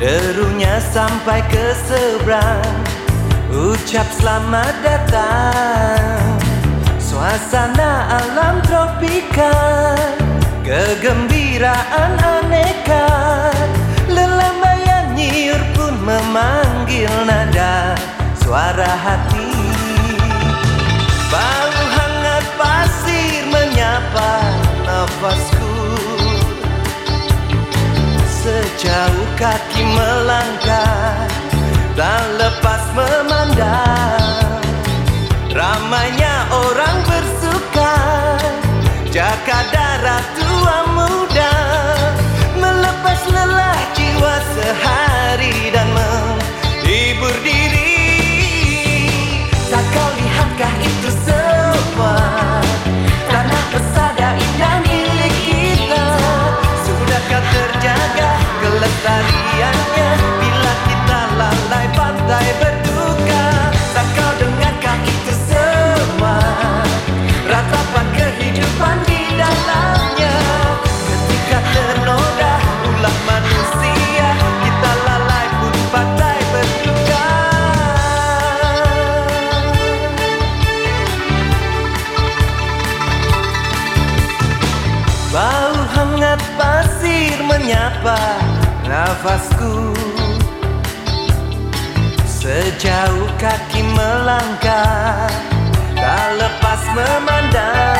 Derunya sampai ke seberang. Ucap selamat datang. Suasana alam tropika Kegembiraan aneka. Lelah nyiur pun memanggil nada. Suara hati kaki melangkah dan lepas memandang. nafasku. Sejauh kaki melangkah Tak lepas memandang.